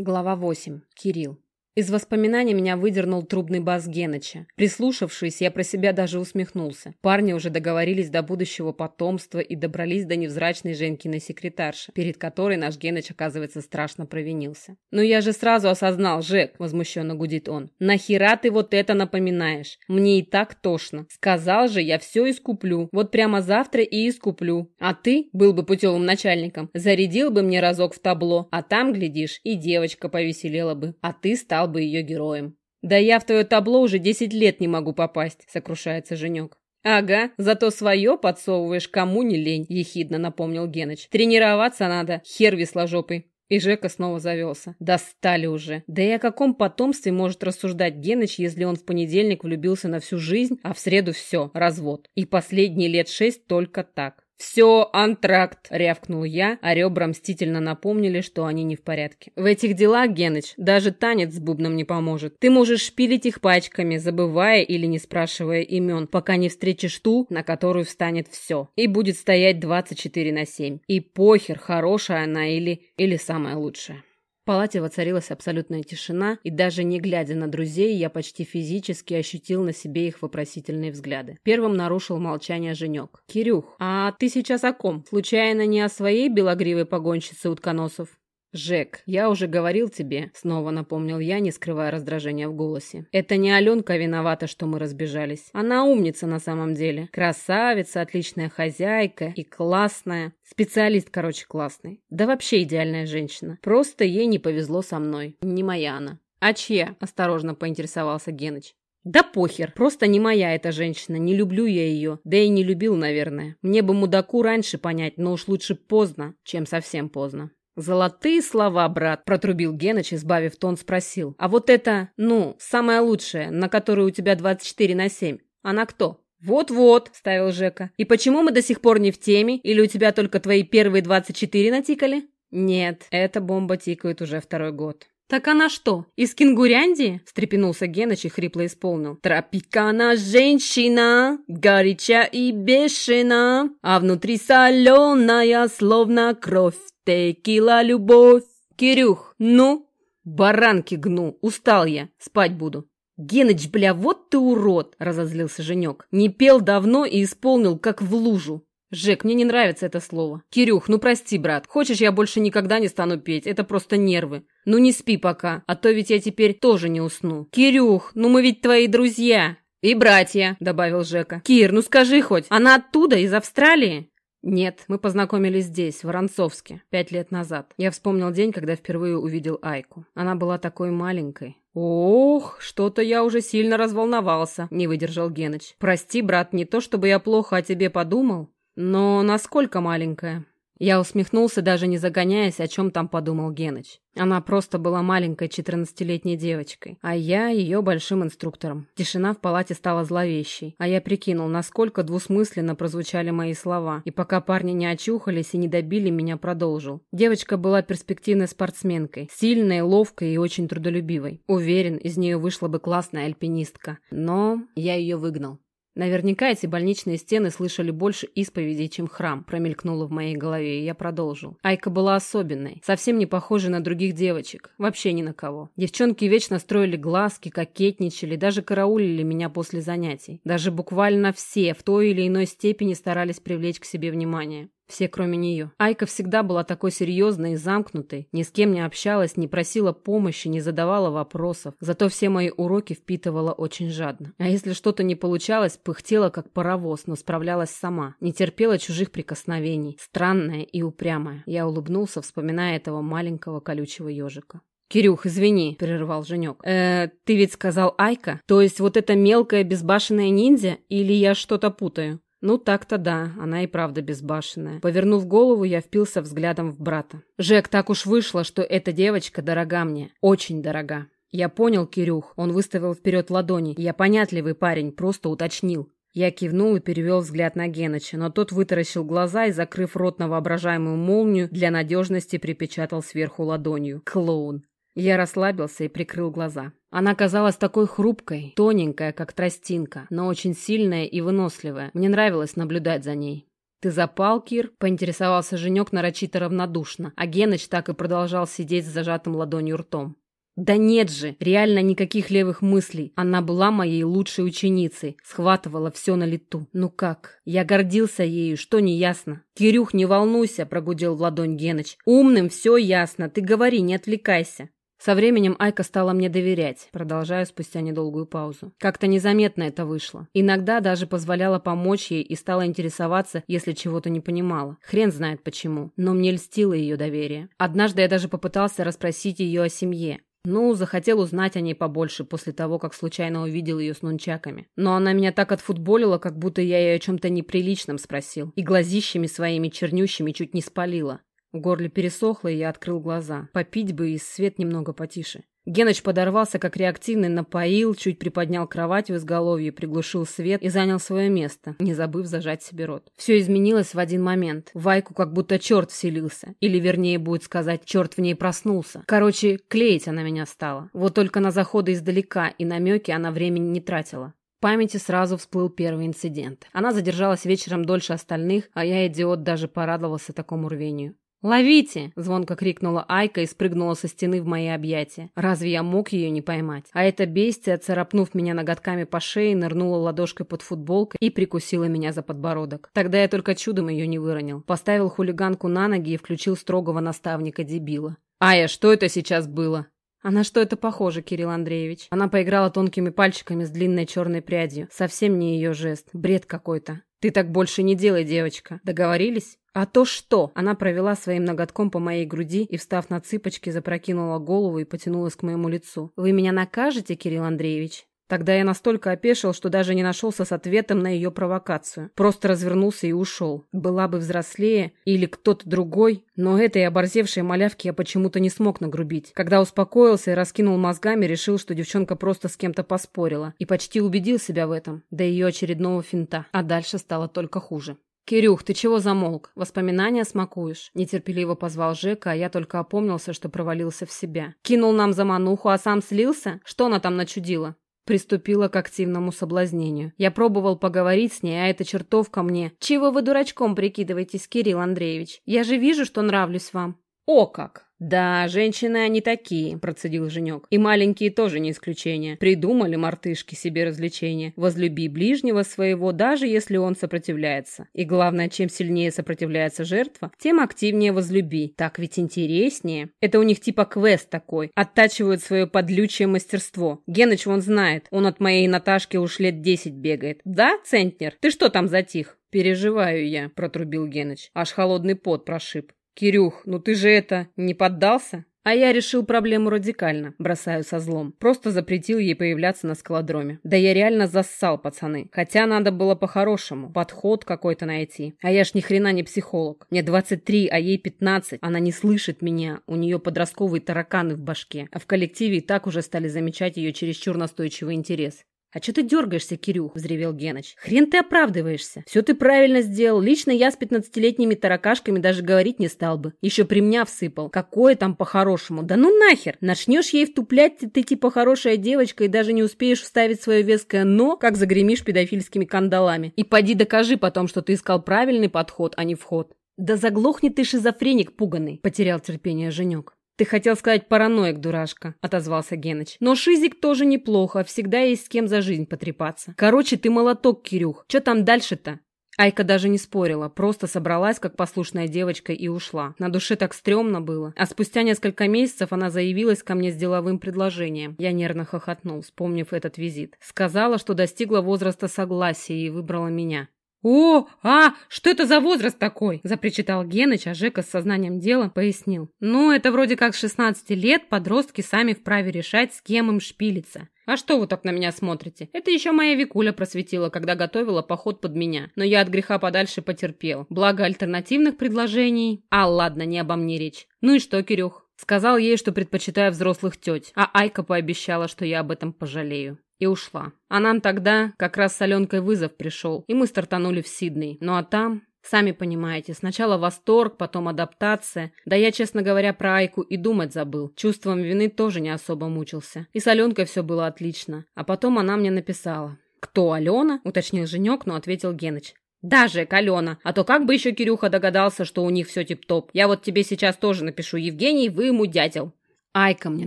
Глава 8. Кирилл. Из воспоминаний меня выдернул трубный бас Геныча. Прислушавшись, я про себя даже усмехнулся. Парни уже договорились до будущего потомства и добрались до невзрачной Женькиной секретарши, перед которой наш Геныч, оказывается, страшно провинился. «Ну я же сразу осознал, Жек!» – возмущенно гудит он. «Нахера ты вот это напоминаешь? Мне и так тошно. Сказал же, я все искуплю. Вот прямо завтра и искуплю. А ты, был бы путевым начальником, зарядил бы мне разок в табло, а там, глядишь, и девочка повеселела бы. А ты стал бы ее героем. «Да я в твое табло уже десять лет не могу попасть», — сокрушается Женек. «Ага, зато свое подсовываешь, кому не лень», — ехидно напомнил Геныч. «Тренироваться надо, хер весложопый». И Жека снова завелся. Достали уже. Да и о каком потомстве может рассуждать Геныч, если он в понедельник влюбился на всю жизнь, а в среду все, развод. И последние лет шесть только так. «Все, антракт!» — рявкнул я, а ребра мстительно напомнили, что они не в порядке. «В этих делах, Геныч, даже танец с бубном не поможет. Ты можешь шпилить их пачками, забывая или не спрашивая имен, пока не встретишь ту, на которую встанет все. И будет стоять 24 на 7. И похер, хорошая она или... или самая лучшая» палате воцарилась абсолютная тишина, и даже не глядя на друзей, я почти физически ощутил на себе их вопросительные взгляды. Первым нарушил молчание Женек. «Кирюх, а ты сейчас о ком? Случайно не о своей белогривой погонщице утконосов?» «Жек, я уже говорил тебе», — снова напомнил я, не скрывая раздражения в голосе. «Это не Аленка виновата, что мы разбежались. Она умница на самом деле. Красавица, отличная хозяйка и классная. Специалист, короче, классный. Да вообще идеальная женщина. Просто ей не повезло со мной. Не моя она». «А чья?» – осторожно поинтересовался Геныч. «Да похер, просто не моя эта женщина, не люблю я ее, да и не любил, наверное. Мне бы мудаку раньше понять, но уж лучше поздно, чем совсем поздно». «Золотые слова, брат», — протрубил Геныч, избавив тон, спросил. «А вот это, ну, самая лучшая, на которой у тебя 24 на 7, она кто?» «Вот-вот», — ставил Жека. «И почему мы до сих пор не в теме? Или у тебя только твои первые 24 натикали?» «Нет, эта бомба тикает уже второй год». «Так она что, из Кенгуряндии?» – встрепенулся Геныч и хрипло исполнил. «Тропикана женщина, горяча и бешена, а внутри соленая, словно кровь, текила любовь». «Кирюх, ну?» «Баранки гну, устал я, спать буду». «Геныч, бля, вот ты урод!» – разозлился Женек. «Не пел давно и исполнил, как в лужу. «Жек, мне не нравится это слово. Кирюх, ну прости, брат. Хочешь, я больше никогда не стану петь. Это просто нервы. Ну не спи пока, а то ведь я теперь тоже не усну. Кирюх, ну мы ведь твои друзья». «И братья», — добавил Жека. «Кир, ну скажи хоть, она оттуда, из Австралии?» «Нет, мы познакомились здесь, в Воронцовске, пять лет назад. Я вспомнил день, когда впервые увидел Айку. Она была такой маленькой. «Ох, что-то я уже сильно разволновался», — не выдержал Геныч. «Прости, брат, не то чтобы я плохо о тебе подумал, но насколько маленькая? Я усмехнулся, даже не загоняясь, о чем там подумал Геныч. Она просто была маленькой четырнадцатилетней девочкой, а я ее большим инструктором. Тишина в палате стала зловещей, а я прикинул, насколько двусмысленно прозвучали мои слова, и пока парни не очухались и не добили, меня продолжил. Девочка была перспективной спортсменкой, сильной, ловкой и очень трудолюбивой. Уверен, из нее вышла бы классная альпинистка. Но я ее выгнал. Наверняка эти больничные стены слышали больше исповедей, чем храм, промелькнуло в моей голове, и я продолжил. Айка была особенной, совсем не похожей на других девочек, вообще ни на кого. Девчонки вечно строили глазки, кокетничали, даже караулили меня после занятий. Даже буквально все в той или иной степени старались привлечь к себе внимание. Все, кроме нее. Айка всегда была такой серьезной и замкнутой, ни с кем не общалась, не просила помощи, не задавала вопросов. Зато все мои уроки впитывала очень жадно. А если что-то не получалось, пыхтела как паровоз, но справлялась сама. Не терпела чужих прикосновений. Странная и упрямая. Я улыбнулся, вспоминая этого маленького колючего ежика. «Кирюх, извини», — прервал Женек. «Э, ты ведь сказал Айка? То есть вот эта мелкая безбашенная ниндзя? Или я что-то путаю?» Ну, так-то да, она и правда безбашенная. Повернув голову, я впился взглядом в брата. «Жек, так уж вышло, что эта девочка дорога мне. Очень дорога». «Я понял, Кирюх». Он выставил вперед ладони. «Я понятливый парень, просто уточнил». Я кивнул и перевел взгляд на Геныча, но тот вытаращил глаза и, закрыв рот на воображаемую молнию, для надежности припечатал сверху ладонью. Клоун. Я расслабился и прикрыл глаза. Она казалась такой хрупкой, тоненькая, как тростинка, но очень сильная и выносливая. Мне нравилось наблюдать за ней. «Ты запал, Кир?» – поинтересовался Женек нарочито равнодушно, а Геныч так и продолжал сидеть с зажатым ладонью ртом. Да нет же, реально никаких левых мыслей. Она была моей лучшей ученицей, схватывала все на лету. Ну как? Я гордился ею, что не ясно. Кирюх, не волнуйся, прогудел в ладонь Геныч. Умным все ясно, ты говори, не отвлекайся. Со временем Айка стала мне доверять, продолжая спустя недолгую паузу. Как-то незаметно это вышло. Иногда даже позволяла помочь ей и стала интересоваться, если чего-то не понимала. Хрен знает почему, но мне льстило ее доверие. Однажды я даже попытался расспросить ее о семье. Ну, захотел узнать о ней побольше после того, как случайно увидел ее с нунчаками. Но она меня так отфутболила, как будто я ее о чем-то неприличном спросил. И глазищами своими чернющими чуть не спалила. В горле пересохло, и я открыл глаза. Попить бы и свет немного потише. Геныч подорвался как реактивный, напоил, чуть приподнял кровать в изголовье, приглушил свет и занял свое место, не забыв зажать себе рот. Все изменилось в один момент. Вайку как будто черт вселился. Или, вернее, будет сказать, черт в ней проснулся. Короче, клеить она меня стала. Вот только на заходы издалека и намеки она времени не тратила. В памяти сразу всплыл первый инцидент. Она задержалась вечером дольше остальных, а я, идиот, даже порадовался такому рвению. «Ловите!» – звонко крикнула Айка и спрыгнула со стены в мои объятия. Разве я мог ее не поймать? А эта бестия, царапнув меня ноготками по шее, нырнула ладошкой под футболкой и прикусила меня за подбородок. Тогда я только чудом ее не выронил. Поставил хулиганку на ноги и включил строгого наставника-дебила. «Ая, что это сейчас было?» «А на что это похоже, Кирилл Андреевич?» Она поиграла тонкими пальчиками с длинной черной прядью. Совсем не ее жест. Бред какой-то. «Ты так больше не делай, девочка. Договорились?» «А то что?» Она провела своим ноготком по моей груди и, встав на цыпочки, запрокинула голову и потянулась к моему лицу. «Вы меня накажете, Кирилл Андреевич?» Тогда я настолько опешил, что даже не нашелся с ответом на ее провокацию. Просто развернулся и ушел. Была бы взрослее или кто-то другой, но этой оборзевшей малявке я почему-то не смог нагрубить. Когда успокоился и раскинул мозгами, решил, что девчонка просто с кем-то поспорила. И почти убедил себя в этом, до ее очередного финта. А дальше стало только хуже. «Кирюх, ты чего замолк? Воспоминания смакуешь?» Нетерпеливо позвал Жека, а я только опомнился, что провалился в себя. «Кинул нам замануху, а сам слился? Что она там начудила?» Приступила к активному соблазнению. Я пробовал поговорить с ней, а эта чертовка мне. «Чего вы дурачком прикидываетесь, Кирилл Андреевич? Я же вижу, что нравлюсь вам». «О как!» «Да, женщины они такие», – процедил Женек. «И маленькие тоже не исключение. Придумали мартышки себе развлечения. Возлюби ближнего своего, даже если он сопротивляется. И главное, чем сильнее сопротивляется жертва, тем активнее возлюби. Так ведь интереснее. Это у них типа квест такой. Оттачивают свое подлючее мастерство. Геныч вон знает. Он от моей Наташки уж лет десять бегает. Да, Центнер? Ты что там затих?» «Переживаю я», – протрубил Геныч. Аж холодный пот прошиб. «Кирюх, ну ты же это, не поддался?» А я решил проблему радикально, бросаю со злом. Просто запретил ей появляться на скалодроме. Да я реально зассал, пацаны. Хотя надо было по-хорошему, подход какой-то найти. А я ж ни хрена не психолог. Мне 23, а ей 15. Она не слышит меня. У нее подростковые тараканы в башке. А в коллективе и так уже стали замечать ее чересчур настойчивый интерес. «А что ты дергаешься, Кирюх?» – взревел Геныч. «Хрен ты оправдываешься. Все ты правильно сделал. Лично я с пятнадцатилетними таракашками даже говорить не стал бы. Еще при меня всыпал. Какое там по-хорошему? Да ну нахер! Начнешь ей втуплять, ты типа хорошая девочка и даже не успеешь вставить свое веское «но», как загремишь педофильскими кандалами. И поди докажи потом, что ты искал правильный подход, а не вход». «Да заглохни ты, шизофреник пуганый!» – потерял терпение Женек. «Ты хотел сказать параноик, дурашка», — отозвался Геныч. «Но шизик тоже неплохо, всегда есть с кем за жизнь потрепаться. Короче, ты молоток, Кирюх. Что там дальше-то?» Айка даже не спорила, просто собралась, как послушная девочка, и ушла. На душе так стрёмно было. А спустя несколько месяцев она заявилась ко мне с деловым предложением. Я нервно хохотнул, вспомнив этот визит. Сказала, что достигла возраста согласия и выбрала меня. «О, а, что это за возраст такой?» – запричитал Геныч, а Жека с сознанием дела пояснил. «Ну, это вроде как с 16 лет подростки сами вправе решать, с кем им шпилиться. А что вы так на меня смотрите? Это еще моя Викуля просветила, когда готовила поход под меня. Но я от греха подальше потерпел. Благо альтернативных предложений... А, ладно, не обо мне речь. Ну и что, Кирюх? Сказал ей, что предпочитаю взрослых теть, а Айка пообещала, что я об этом пожалею и ушла. А нам тогда как раз с Аленкой вызов пришел, и мы стартанули в Сидней. Ну а там, сами понимаете, сначала восторг, потом адаптация. Да я, честно говоря, про Айку и думать забыл. Чувством вины тоже не особо мучился. И с Аленкой все было отлично. А потом она мне написала. «Кто Алена?» – уточнил Женек, но ответил Геныч. Даже Алена. А то как бы еще Кирюха догадался, что у них все тип-топ. Я вот тебе сейчас тоже напишу. Евгений, вы ему дятел. Айка мне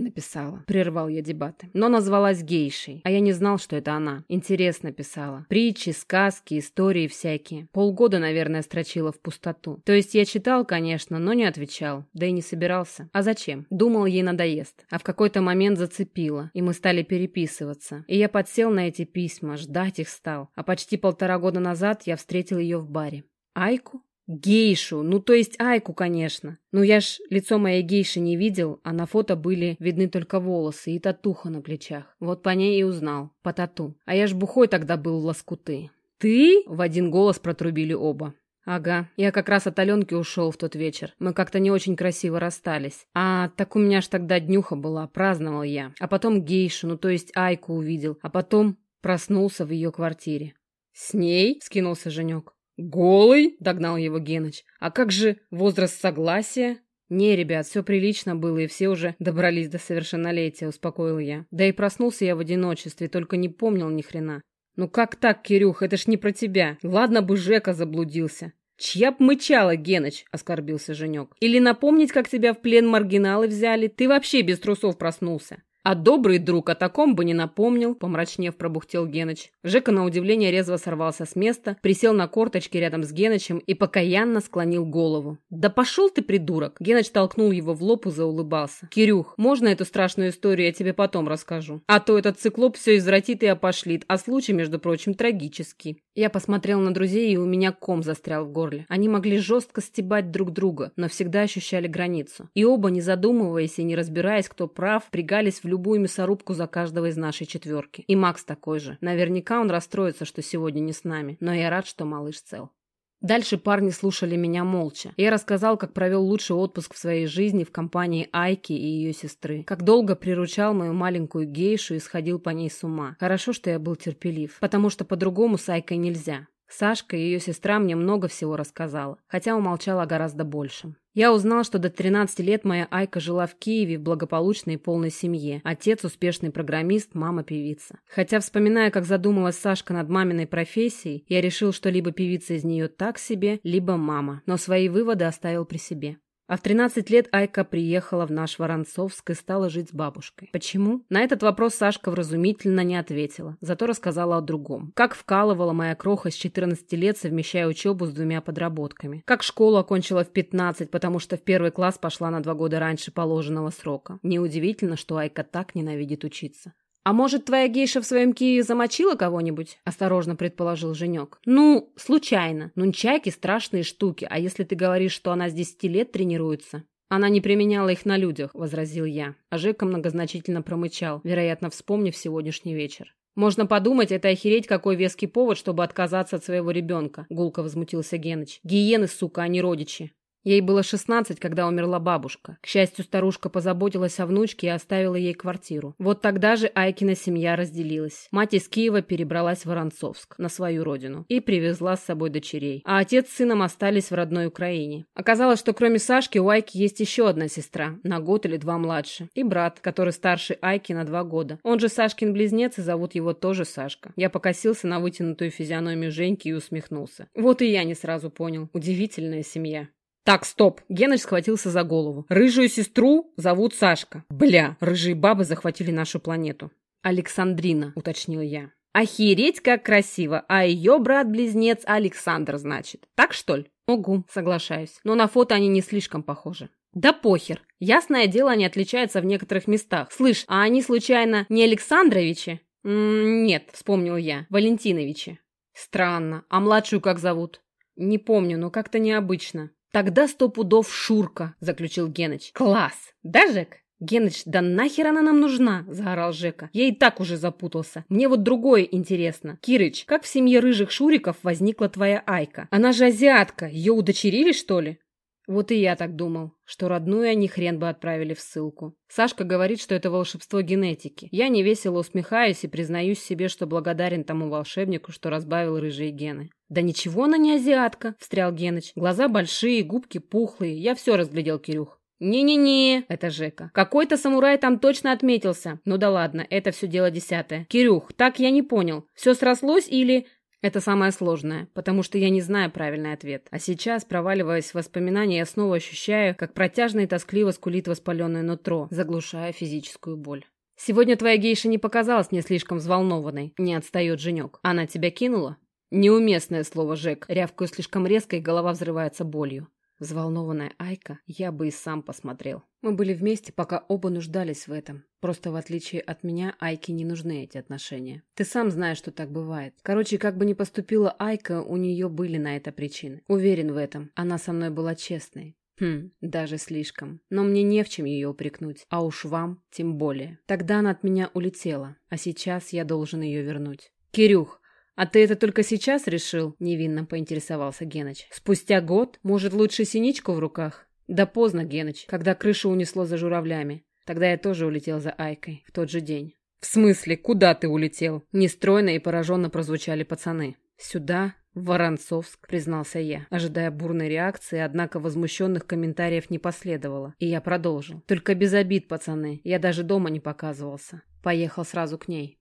написала. Прервал я дебаты. Но назвалась гейшей. А я не знал, что это она. Интересно писала. Притчи, сказки, истории всякие. Полгода, наверное, строчила в пустоту. То есть я читал, конечно, но не отвечал. Да и не собирался. А зачем? Думал, ей надоест. А в какой-то момент зацепила. И мы стали переписываться. И я подсел на эти письма, ждать их стал. А почти полтора года назад я встретил ее в баре. Айку? Гейшу, ну то есть Айку, конечно. Ну я ж лицо моей гейши не видел, а на фото были видны только волосы и татуха на плечах. Вот по ней и узнал, по тату. А я ж бухой тогда был лоскуты. «Ты?» — в один голос протрубили оба. «Ага, я как раз от Аленки ушел в тот вечер. Мы как-то не очень красиво расстались. А так у меня ж тогда днюха была, праздновал я. А потом гейшу, ну то есть Айку увидел. А потом проснулся в ее квартире». «С ней?» — скинулся Женек. «Голый?» — догнал его Геныч. «А как же возраст согласия?» «Не, ребят, все прилично было, и все уже добрались до совершеннолетия», — успокоил я. Да и проснулся я в одиночестве, только не помнил ни хрена. «Ну как так, Кирюх, это ж не про тебя. Ладно бы Жека заблудился». «Чья б мычала, Геныч?» — оскорбился Женек. «Или напомнить, как тебя в плен маргиналы взяли? Ты вообще без трусов проснулся». А добрый друг о таком бы не напомнил, помрачнев пробухтел Геныч. Жека на удивление резво сорвался с места, присел на корточки рядом с Генычем и покаянно склонил голову. «Да пошел ты, придурок!» Геныч толкнул его в лоб и заулыбался. «Кирюх, можно эту страшную историю я тебе потом расскажу? А то этот циклоп все извратит и опошлит, а случай, между прочим, трагический». Я посмотрел на друзей, и у меня ком застрял в горле. Они могли жестко стебать друг друга, но всегда ощущали границу. И оба, не задумываясь и не разбираясь, кто прав, пригались в любую мясорубку за каждого из нашей четверки. И Макс такой же. Наверняка он расстроится, что сегодня не с нами, но я рад, что малыш цел. Дальше парни слушали меня молча. Я рассказал, как провел лучший отпуск в своей жизни в компании Айки и ее сестры. Как долго приручал мою маленькую гейшу и сходил по ней с ума. Хорошо, что я был терпелив, потому что по-другому с Айкой нельзя. Сашка и ее сестра мне много всего рассказала, хотя умолчала гораздо большем. Я узнал, что до 13 лет моя Айка жила в Киеве в благополучной и полной семье. Отец – успешный программист, мама – певица. Хотя, вспоминая, как задумалась Сашка над маминой профессией, я решил, что либо певица из нее так себе, либо мама. Но свои выводы оставил при себе. А в 13 лет Айка приехала в наш Воронцовск и стала жить с бабушкой. Почему? На этот вопрос Сашка вразумительно не ответила, зато рассказала о другом. Как вкалывала моя кроха с 14 лет, совмещая учебу с двумя подработками. Как школу окончила в 15, потому что в первый класс пошла на два года раньше положенного срока. Неудивительно, что Айка так ненавидит учиться. «А может, твоя гейша в своем Киеве замочила кого-нибудь?» – осторожно предположил Женек. «Ну, случайно. Нунчайки – страшные штуки, а если ты говоришь, что она с десяти лет тренируется?» «Она не применяла их на людях», – возразил я. А Жека многозначительно промычал, вероятно, вспомнив сегодняшний вечер. «Можно подумать, это охереть какой веский повод, чтобы отказаться от своего ребенка», – гулко возмутился Геныч. «Гиены, сука, а не родичи». Ей было 16, когда умерла бабушка. К счастью, старушка позаботилась о внучке и оставила ей квартиру. Вот тогда же Айкина семья разделилась. Мать из Киева перебралась в Воронцовск, на свою родину, и привезла с собой дочерей. А отец с сыном остались в родной Украине. Оказалось, что кроме Сашки у Айки есть еще одна сестра, на год или два младше, и брат, который старше Айки на два года. Он же Сашкин близнец, и зовут его тоже Сашка. Я покосился на вытянутую физиономию Женьки и усмехнулся. Вот и я не сразу понял. Удивительная семья. Так, стоп. Геныч схватился за голову. Рыжую сестру зовут Сашка. Бля, рыжие бабы захватили нашу планету. Александрина, уточнил я. Охереть, как красиво. А ее брат-близнец Александр, значит. Так что ли? Угу, соглашаюсь. Но на фото они не слишком похожи. Да похер. Ясное дело, они отличаются в некоторых местах. Слышь, а они случайно не Александровичи? М -м нет, вспомнил я. Валентиновичи. Странно. А младшую как зовут? Не помню, но как-то необычно. «Тогда сто пудов Шурка», — заключил Геныч. «Класс! Да, Жек?» «Геныч, да нахер она нам нужна?» – заорал Жека. «Я и так уже запутался. Мне вот другое интересно. Кирыч, как в семье рыжих шуриков возникла твоя Айка? Она же азиатка. Ее удочерили, что ли?» Вот и я так думал, что родную они хрен бы отправили в ссылку. Сашка говорит, что это волшебство генетики. Я невесело усмехаюсь и признаюсь себе, что благодарен тому волшебнику, что разбавил рыжие гены. «Да ничего она не азиатка», — встрял Геныч. «Глаза большие, губки пухлые. Я все разглядел, Кирюх». «Не-не-не, это Жека. Какой-то самурай там точно отметился. Ну да ладно, это все дело десятое. Кирюх, так я не понял. Все срослось или...» Это самое сложное, потому что я не знаю правильный ответ. А сейчас, проваливаясь в воспоминания, я снова ощущаю, как протяжно и тоскливо скулит воспаленное нутро, заглушая физическую боль. «Сегодня твоя гейша не показалась мне слишком взволнованной», — не отстает Женек. «Она тебя кинула?» Неуместное слово «Жек». Рявкаю слишком резко, и голова взрывается болью. Взволнованная Айка, я бы и сам посмотрел. Мы были вместе, пока оба нуждались в этом. Просто в отличие от меня, Айке не нужны эти отношения. Ты сам знаешь, что так бывает. Короче, как бы ни поступила Айка, у нее были на это причины. Уверен в этом. Она со мной была честной. Хм, даже слишком. Но мне не в чем ее упрекнуть. А уж вам тем более. Тогда она от меня улетела, а сейчас я должен ее вернуть. Кирюх, «А ты это только сейчас решил?» – невинно поинтересовался Геныч. «Спустя год? Может, лучше синичку в руках?» «Да поздно, Геныч, когда крышу унесло за журавлями. Тогда я тоже улетел за Айкой, в тот же день». «В смысле, куда ты улетел?» Нестройно и пораженно прозвучали пацаны. «Сюда, в Воронцовск», — признался я, ожидая бурной реакции, однако возмущенных комментариев не последовало. И я продолжил. «Только без обид, пацаны. Я даже дома не показывался. Поехал сразу к ней.